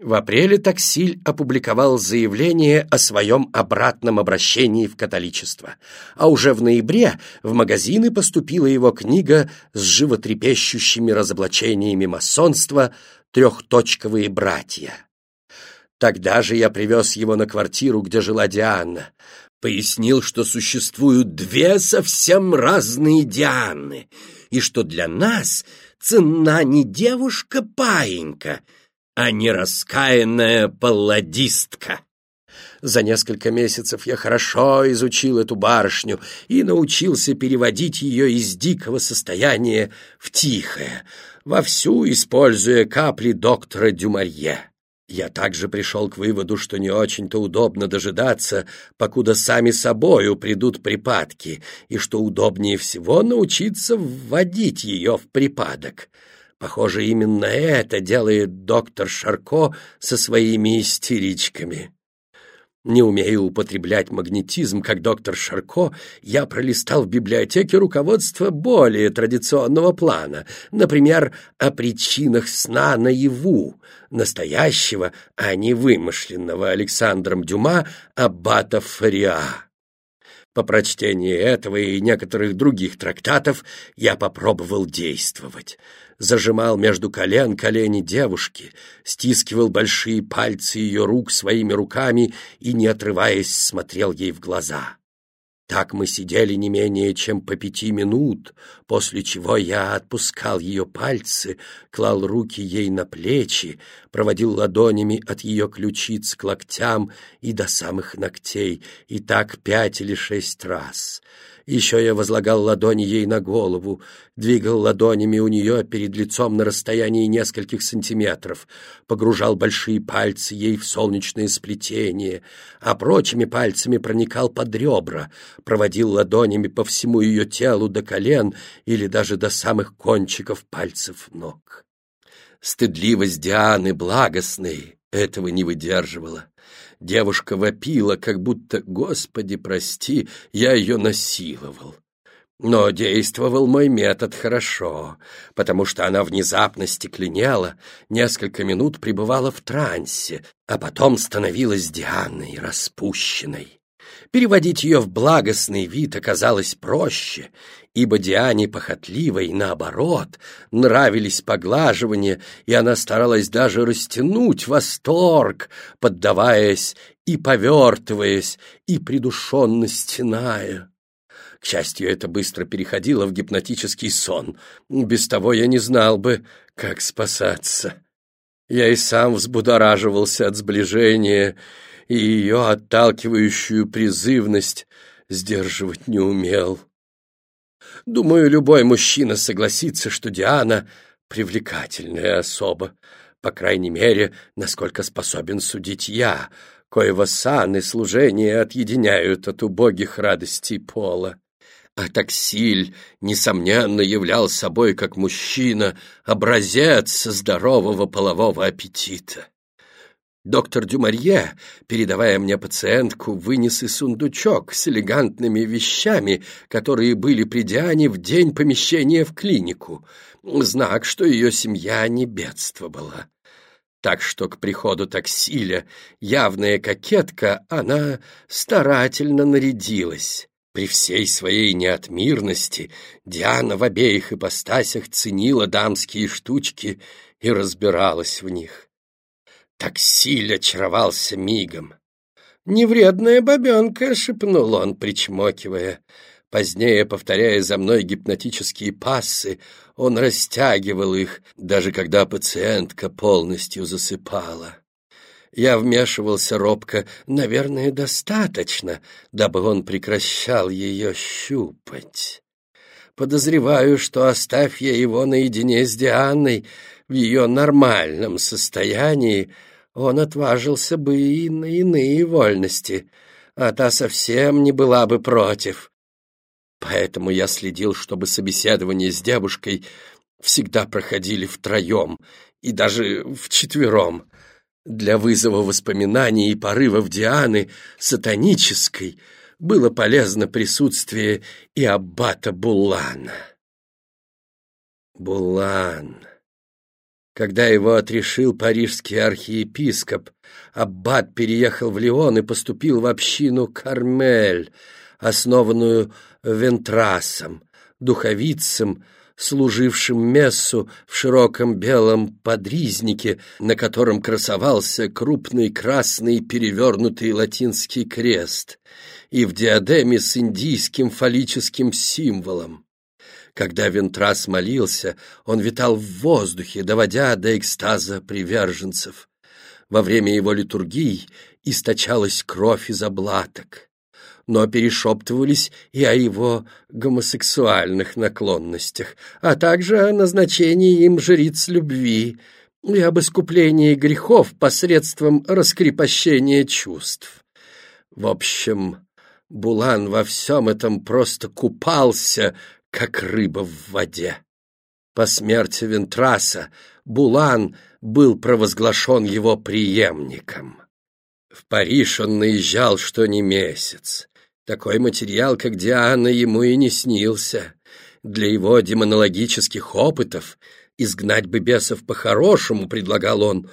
В апреле Таксиль опубликовал заявление о своем обратном обращении в католичество, а уже в ноябре в магазины поступила его книга с животрепещущими разоблачениями масонства «Трехточковые братья». Тогда же я привез его на квартиру, где жила Диана. Пояснил, что существуют две совсем разные Дианы, и что для нас цена не девушка-паинька — а не раскаянная палладистка. За несколько месяцев я хорошо изучил эту барышню и научился переводить ее из дикого состояния в тихое, вовсю используя капли доктора Дюмарье. Я также пришел к выводу, что не очень-то удобно дожидаться, покуда сами собою придут припадки, и что удобнее всего научиться вводить ее в припадок. Похоже, именно это делает доктор Шарко со своими истеричками. Не умея употреблять магнетизм, как доктор Шарко, я пролистал в библиотеке руководство более традиционного плана, например, о причинах сна наяву, настоящего, а не вымышленного Александром Дюма аббата Фариа. По прочтении этого и некоторых других трактатов я попробовал действовать зажимал между колен колени девушки, стискивал большие пальцы ее рук своими руками и, не отрываясь, смотрел ей в глаза. Так мы сидели не менее чем по пяти минут, после чего я отпускал ее пальцы, клал руки ей на плечи, проводил ладонями от ее ключиц к локтям и до самых ногтей, и так пять или шесть раз — еще я возлагал ладони ей на голову, двигал ладонями у нее перед лицом на расстоянии нескольких сантиметров, погружал большие пальцы ей в солнечное сплетение, а прочими пальцами проникал под ребра, проводил ладонями по всему ее телу до колен или даже до самых кончиков пальцев ног. Стыдливость Дианы благостной этого не выдерживала. Девушка вопила, как будто «Господи, прости, я ее насиловал». Но действовал мой метод хорошо, потому что она внезапно стекленела, несколько минут пребывала в трансе, а потом становилась Дианой, распущенной. Переводить ее в благостный вид оказалось проще, ибо Диане похотливой, наоборот, нравились поглаживания, и она старалась даже растянуть восторг, поддаваясь и повертываясь, и придушенно стеная. К счастью, это быстро переходило в гипнотический сон. Без того я не знал бы, как спасаться. Я и сам взбудораживался от сближения, и ее отталкивающую призывность сдерживать не умел. Думаю, любой мужчина согласится, что Диана — привлекательная особа, по крайней мере, насколько способен судить я, коего сан и служение отъединяют от убогих радостей пола. А Таксиль, несомненно, являл собой, как мужчина, образец здорового полового аппетита. Доктор Дюмарье, передавая мне пациентку, вынес и сундучок с элегантными вещами, которые были при Диане в день помещения в клинику. Знак, что ее семья не бедствовала. Так что к приходу таксиля, явная кокетка, она старательно нарядилась. При всей своей неотмирности Диана в обеих ипостасях ценила дамские штучки и разбиралась в них. Таксиль очаровался мигом. «Невредная бабенка», — шепнул он, причмокивая. Позднее, повторяя за мной гипнотические пассы, он растягивал их, даже когда пациентка полностью засыпала. Я вмешивался робко, наверное, достаточно, дабы он прекращал ее щупать. Подозреваю, что, оставь я его наедине с Дианой в ее нормальном состоянии, он отважился бы и на иные вольности, а та совсем не была бы против. Поэтому я следил, чтобы собеседования с девушкой всегда проходили втроем и даже вчетвером. Для вызова воспоминаний и порывов Дианы, сатанической, было полезно присутствие и аббата Буллана. Буллан. Когда его отрешил парижский архиепископ, аббат переехал в Лион и поступил в общину Кармель, основанную Вентрасом, духовицем, служившим мессу в широком белом подризнике, на котором красовался крупный красный перевернутый латинский крест, и в диадеме с индийским фаллическим символом. Когда Вентрас молился, он витал в воздухе, доводя до экстаза приверженцев. Во время его литургий источалась кровь из облаток но перешептывались и о его гомосексуальных наклонностях, а также о назначении им жриц любви и об искуплении грехов посредством раскрепощения чувств. В общем, Булан во всем этом просто купался, как рыба в воде. По смерти Вентраса Булан был провозглашен его преемником. В Париж он наезжал что ни месяц. Такой материал, как Диана, ему и не снился. Для его демонологических опытов изгнать бы бесов по-хорошему, предлагал он,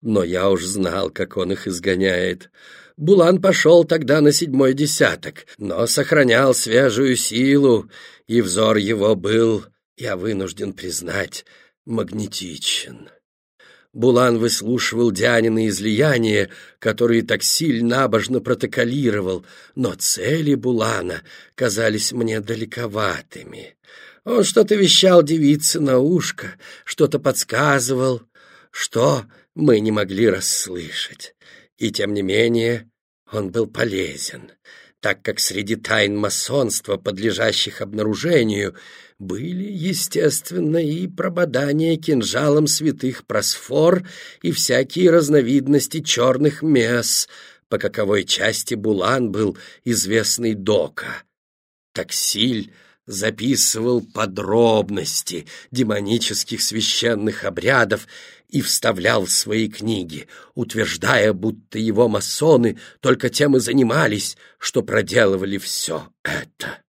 но я уж знал, как он их изгоняет. Булан пошел тогда на седьмой десяток, но сохранял свежую силу, и взор его был, я вынужден признать, магнетичен. Булан выслушивал Дианины излияния, которые так сильно набожно протоколировал, но цели Булана казались мне далековатыми. Он что-то вещал девице на ушко, что-то подсказывал, что мы не могли расслышать. И тем не менее он был полезен, так как среди тайн масонства, подлежащих обнаружению, были, естественно, и прободания кинжалом святых просфор и всякие разновидности черных мес, по каковой части Булан был известный Дока. Таксиль записывал подробности демонических священных обрядов и вставлял в свои книги, утверждая, будто его масоны только тем и занимались, что проделывали все это.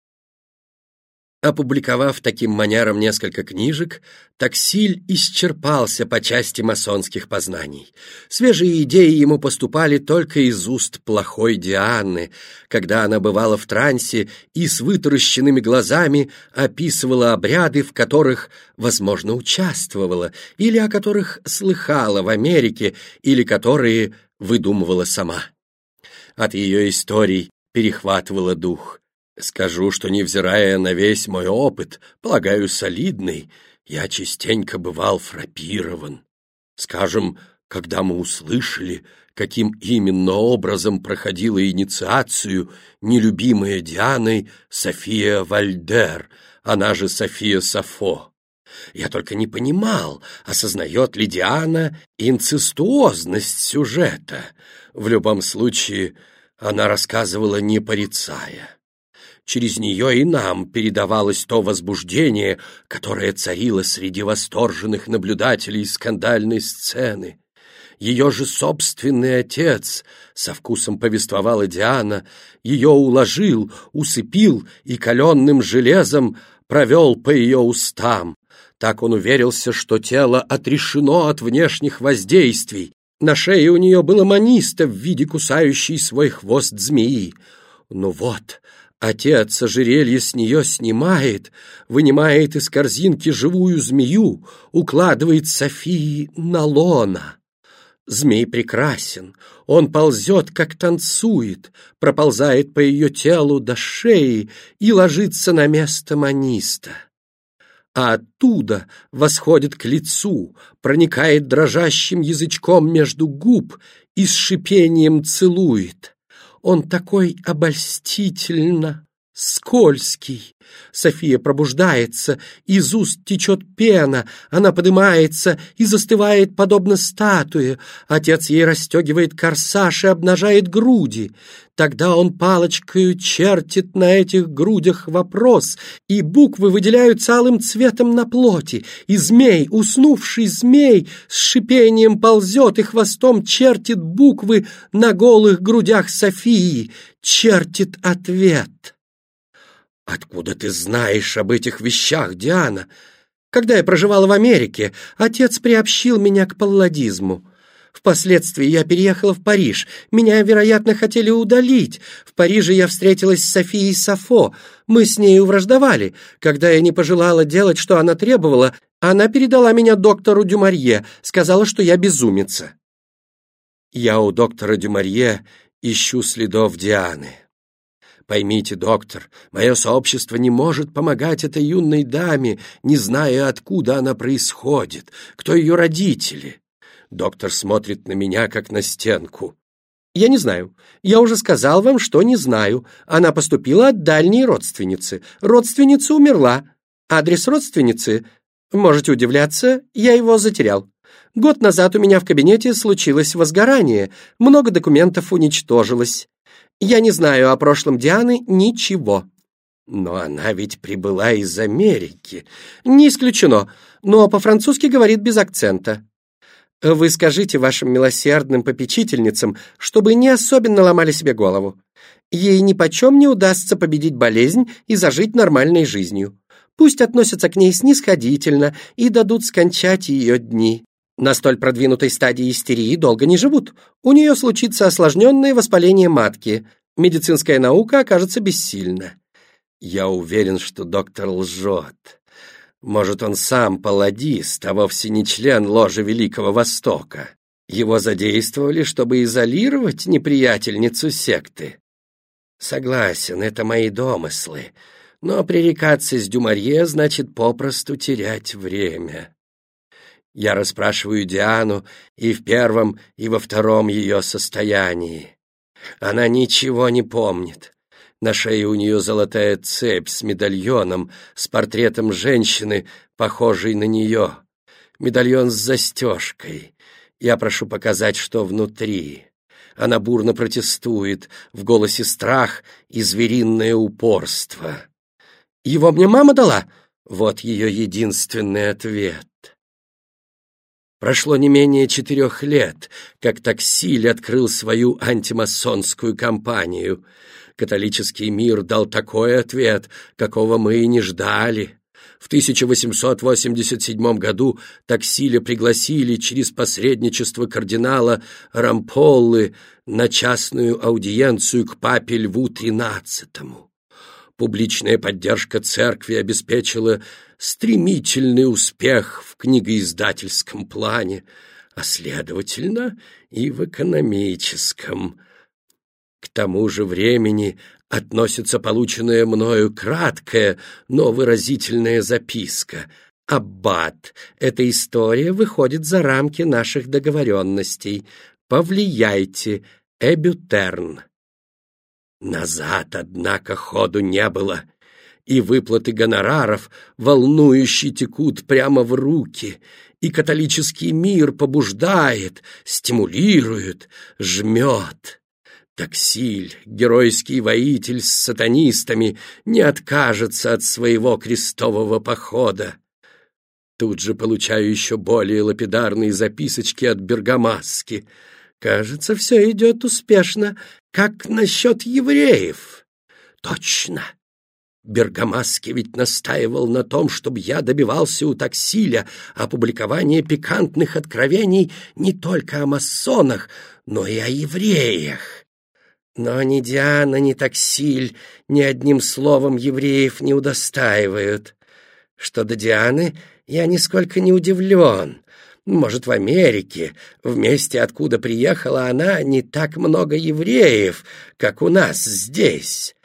Опубликовав таким манером несколько книжек, Таксиль исчерпался по части масонских познаний. Свежие идеи ему поступали только из уст плохой Дианы, когда она бывала в трансе и с вытаращенными глазами описывала обряды, в которых, возможно, участвовала, или о которых слыхала в Америке, или которые выдумывала сама. От ее историй перехватывала дух. Скажу, что, невзирая на весь мой опыт, полагаю, солидный, я частенько бывал фрапирован. Скажем, когда мы услышали, каким именно образом проходила инициацию нелюбимая Дианой София Вальдер, она же София Сафо. Я только не понимал, осознает ли Диана инцестуозность сюжета. В любом случае, она рассказывала, не порицая. Через нее и нам передавалось то возбуждение, которое царило среди восторженных наблюдателей скандальной сцены. Ее же собственный отец, со вкусом повествовала Диана, ее уложил, усыпил и каленным железом провел по ее устам. Так он уверился, что тело отрешено от внешних воздействий. На шее у нее было маниста в виде кусающей свой хвост змеи. Ну вот, Отец ожерелье с нее снимает, вынимает из корзинки живую змею, укладывает Софии на лона. Змей прекрасен, он ползет, как танцует, проползает по ее телу до шеи и ложится на место маниста. А оттуда восходит к лицу, проникает дрожащим язычком между губ и с шипением целует. Он такой обольстительно скользкий. София пробуждается, из уст течет пена, она поднимается и застывает, подобно статуе. Отец ей расстегивает корсаж и обнажает груди. Тогда он палочкой чертит на этих грудях вопрос, и буквы выделяются алым цветом на плоти, и змей, уснувший змей, с шипением ползет и хвостом чертит буквы на голых грудях Софии, чертит ответ. «Откуда ты знаешь об этих вещах, Диана?» Когда я проживала в Америке, отец приобщил меня к палладизму. Впоследствии я переехала в Париж. Меня, вероятно, хотели удалить. В Париже я встретилась с Софией Сафо. Мы с нею враждовали. Когда я не пожелала делать, что она требовала, она передала меня доктору Дюмарье, сказала, что я безумица. Я у доктора Дюмарье ищу следов Дианы. Поймите, доктор, мое сообщество не может помогать этой юной даме, не зная, откуда она происходит, кто ее родители. Доктор смотрит на меня, как на стенку. Я не знаю. Я уже сказал вам, что не знаю. Она поступила от дальней родственницы. Родственница умерла. Адрес родственницы? Можете удивляться, я его затерял. Год назад у меня в кабинете случилось возгорание. Много документов уничтожилось. Я не знаю о прошлом Дианы ничего. Но она ведь прибыла из Америки. Не исключено, но по-французски говорит без акцента. Вы скажите вашим милосердным попечительницам, чтобы не особенно ломали себе голову. Ей нипочем не удастся победить болезнь и зажить нормальной жизнью. Пусть относятся к ней снисходительно и дадут скончать ее дни. На столь продвинутой стадии истерии долго не живут. У нее случится осложненное воспаление матки. Медицинская наука окажется бессильна. Я уверен, что доктор лжет. Может, он сам паладист, а вовсе не член ложи Великого Востока. Его задействовали, чтобы изолировать неприятельницу секты. Согласен, это мои домыслы. Но пререкаться с Дюмарье значит попросту терять время. Я расспрашиваю Диану и в первом, и во втором ее состоянии. Она ничего не помнит. На шее у нее золотая цепь с медальоном, с портретом женщины, похожей на нее. Медальон с застежкой. Я прошу показать, что внутри. Она бурно протестует, в голосе страх и звериное упорство. «Его мне мама дала?» Вот ее единственный ответ. Прошло не менее четырех лет, как Таксиль открыл свою антимасонскую кампанию. Католический мир дал такой ответ, какого мы и не ждали. В 1887 году Таксиля пригласили через посредничество кардинала Рамполлы на частную аудиенцию к папе Льву XIII. Публичная поддержка церкви обеспечила стремительный успех в книгоиздательском плане, а, следовательно, и в экономическом. К тому же времени относится полученная мною краткая, но выразительная записка. «Аббат, эта история выходит за рамки наших договоренностей. Повлияйте, Эбютерн». Назад, однако, ходу не было — и выплаты гонораров волнующие текут прямо в руки, и католический мир побуждает, стимулирует, жмет. Таксиль, геройский воитель с сатанистами, не откажется от своего крестового похода. Тут же получаю еще более лапидарные записочки от Бергамаски. Кажется, все идет успешно. Как насчет евреев? Точно. Бергамаски ведь настаивал на том, чтобы я добивался у таксиля опубликования пикантных откровений не только о масонах, но и о евреях. Но ни Диана, ни таксиль ни одним словом евреев не удостаивают. Что до Дианы, я нисколько не удивлен. Может, в Америке, в месте, откуда приехала она, не так много евреев, как у нас здесь.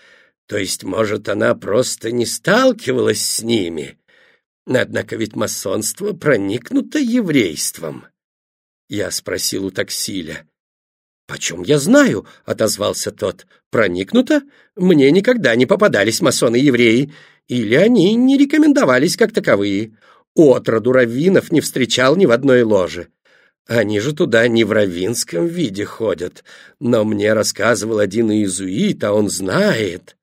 То есть, может, она просто не сталкивалась с ними? Однако ведь масонство проникнуто еврейством. Я спросил у таксиля. «Почем я знаю?» — отозвался тот. «Проникнуто? Мне никогда не попадались масоны-евреи, или они не рекомендовались как таковые. Отроду раввинов не встречал ни в одной ложе. Они же туда не в раввинском виде ходят. Но мне рассказывал один иезуит, а он знает.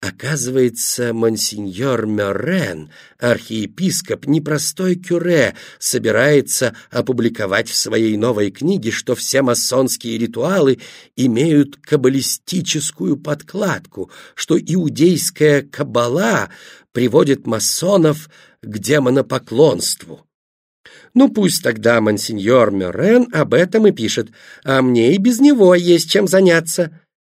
Оказывается, монсеньор Мёррен, архиепископ, непростой кюре, собирается опубликовать в своей новой книге, что все масонские ритуалы имеют каббалистическую подкладку, что иудейская каббала приводит масонов к демонопоклонству. Ну, пусть тогда монсеньор Мёррен об этом и пишет, а мне и без него есть чем заняться.